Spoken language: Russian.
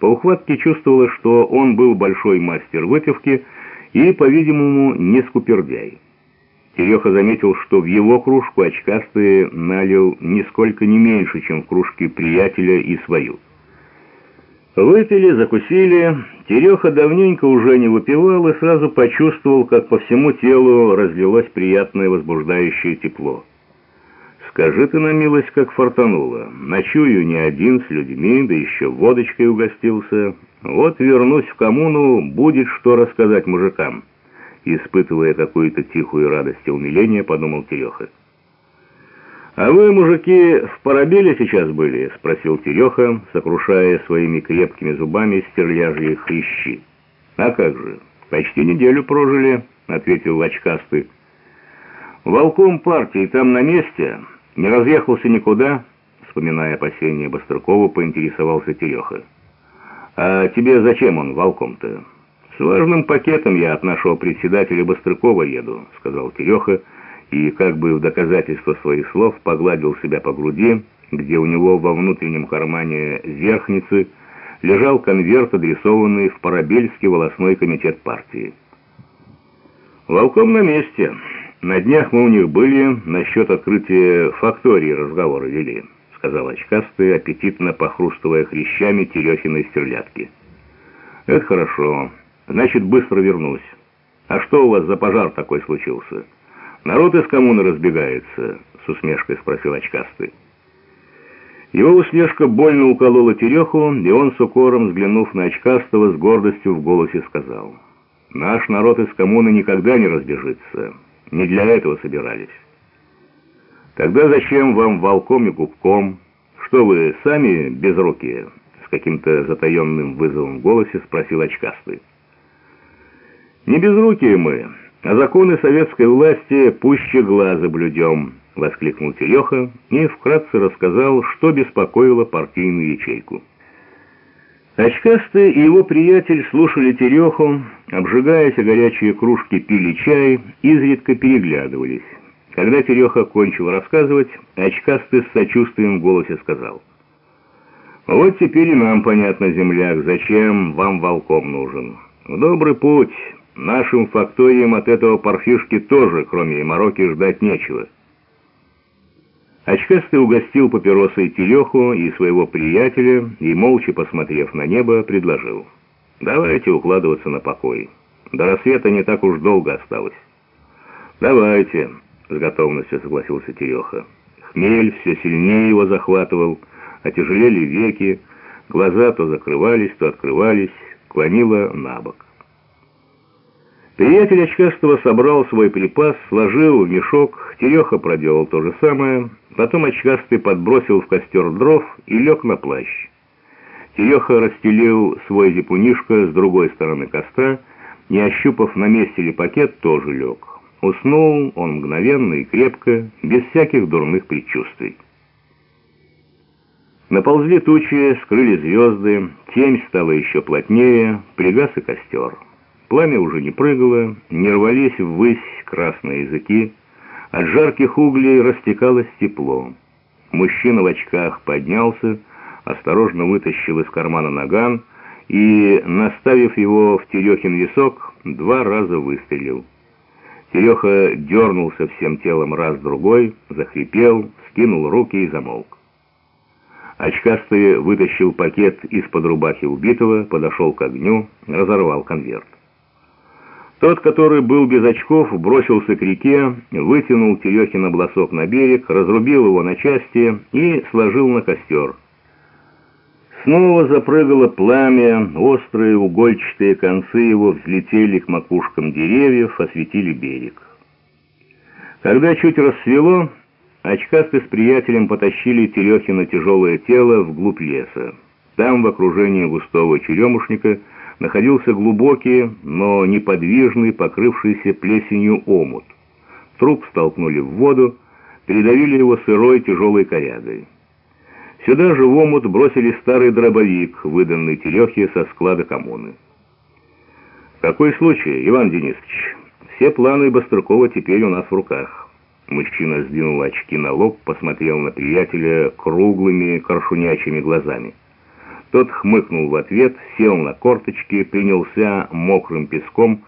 По ухватке чувствовалось, что он был большой мастер выпивки и, по-видимому, не скупердяй. Тереха заметил, что в его кружку очкастый налил нисколько не меньше, чем в кружке приятеля и свою. Выпили, закусили. Тереха давненько уже не выпивал и сразу почувствовал, как по всему телу разлилось приятное возбуждающее тепло. Скажи ты на милость, как фартануло. Ночую не один с людьми, да еще водочкой угостился. Вот вернусь в коммуну, будет что рассказать мужикам. Испытывая какую-то тихую радость и умиление, подумал Тереха. «А вы, мужики, в парабеле сейчас были?» — спросил Тереха, сокрушая своими крепкими зубами стерляжьи хрящи. «А как же? Почти неделю прожили», — ответил очкастый. «Волком партии там на месте, не разъехался никуда», — вспоминая опасения Бастрыкова, поинтересовался Тереха. «А тебе зачем он волком-то?» «С важным пакетом я от нашего председателя Бастрыкова еду», — сказал Тереха, — и как бы в доказательство своих слов погладил себя по груди, где у него во внутреннем кармане верхницы лежал конверт, адресованный в Парабельский волосной комитет партии. «Волком на месте. На днях мы у них были, насчет открытия фактории разговоры вели», сказал очкастый, аппетитно похрустывая хрящами Терехиной стерлядки. «Это хорошо. Значит, быстро вернусь. А что у вас за пожар такой случился?» «Народ из коммуны разбегается?» — с усмешкой спросил очкастый. Его усмешка больно уколола Тереху, и он с укором, взглянув на очкастого, с гордостью в голосе сказал. «Наш народ из коммуны никогда не разбежится. Не для этого собирались». «Тогда зачем вам волком и губком? Что вы, сами безрукие?» С каким-то затаенным вызовом в голосе спросил очкастый. «Не безрукие мы». «А законы советской власти пуще глаза блюдем», — воскликнул Тереха и вкратце рассказал, что беспокоило партийную ячейку. Очкастый и его приятель слушали Тереху, обжигаясь о горячие кружки пили чай, изредка переглядывались. Когда Тереха кончил рассказывать, Очкастый с сочувствием в голосе сказал. «Вот теперь и нам понятно, земляк, зачем вам волком нужен. Добрый путь, Нашим факториям от этого парфишки тоже, кроме Мороки, ждать нечего. Очкастый угостил папиросой Телеху и своего приятеля и, молча посмотрев на небо, предложил. «Давайте укладываться на покой. До рассвета не так уж долго осталось». «Давайте», — с готовностью согласился Тереха. Хмель все сильнее его захватывал, отяжелели веки, глаза то закрывались, то открывались, клонило на бок. Приятель очкастого собрал свой припас, сложил в мешок, Тереха проделал то же самое, потом очкастый подбросил в костер дров и лег на плащ. Тереха расстелил свой зипунишко с другой стороны костра, не ощупав, на месте ли пакет, тоже лег. Уснул он мгновенно и крепко, без всяких дурных предчувствий. Наползли тучи, скрыли звезды, темь стала еще плотнее, пригас и костер. Пламя уже не прыгало, не рвались ввысь красные языки. От жарких углей растекалось тепло. Мужчина в очках поднялся, осторожно вытащил из кармана наган и, наставив его в Терехин висок, два раза выстрелил. Тереха дернулся всем телом раз-другой, захрипел, скинул руки и замолк. Очкастый вытащил пакет из-под рубахи убитого, подошел к огню, разорвал конверт. Тот, который был без очков, бросился к реке, вытянул Терехин обласок на берег, разрубил его на части и сложил на костер. Снова запрыгало пламя, острые угольчатые концы его взлетели к макушкам деревьев, осветили берег. Когда чуть рассвело, очкасты с приятелем потащили Терехина тяжелое тело вглубь леса. Там, в окружении густого черемушника, находился глубокий, но неподвижный, покрывшийся плесенью омут. Труп столкнули в воду, передавили его сырой тяжелой корягой. Сюда же в омут бросили старый дробовик, выданный Терехе со склада коммуны. «Какой случай, Иван Денисович? Все планы Бастрыкова теперь у нас в руках». Мужчина сдвинул очки на лоб, посмотрел на приятеля круглыми, коршунячими глазами. Тот хмыкнул в ответ, сел на корточки, принялся мокрым песком